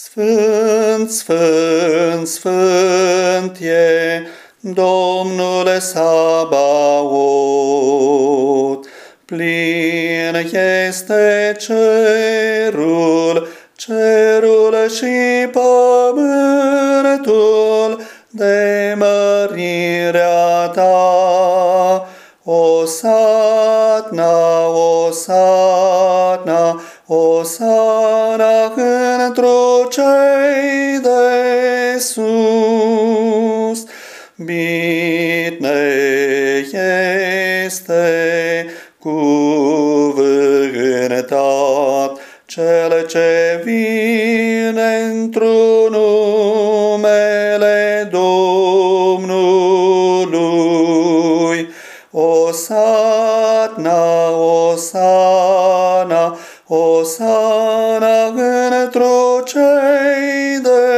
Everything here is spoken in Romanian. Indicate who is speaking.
Speaker 1: Sfânt, sfânt, sfânt e Domnul Sabaot. Plin este cerul, cerul și pământul de mărirea ta. O satna, o satna, o sana întru cei de sus. Bine este cuvântat cel ce vine într-un numele Domnului. O satna, o sana, o sana într-o cei de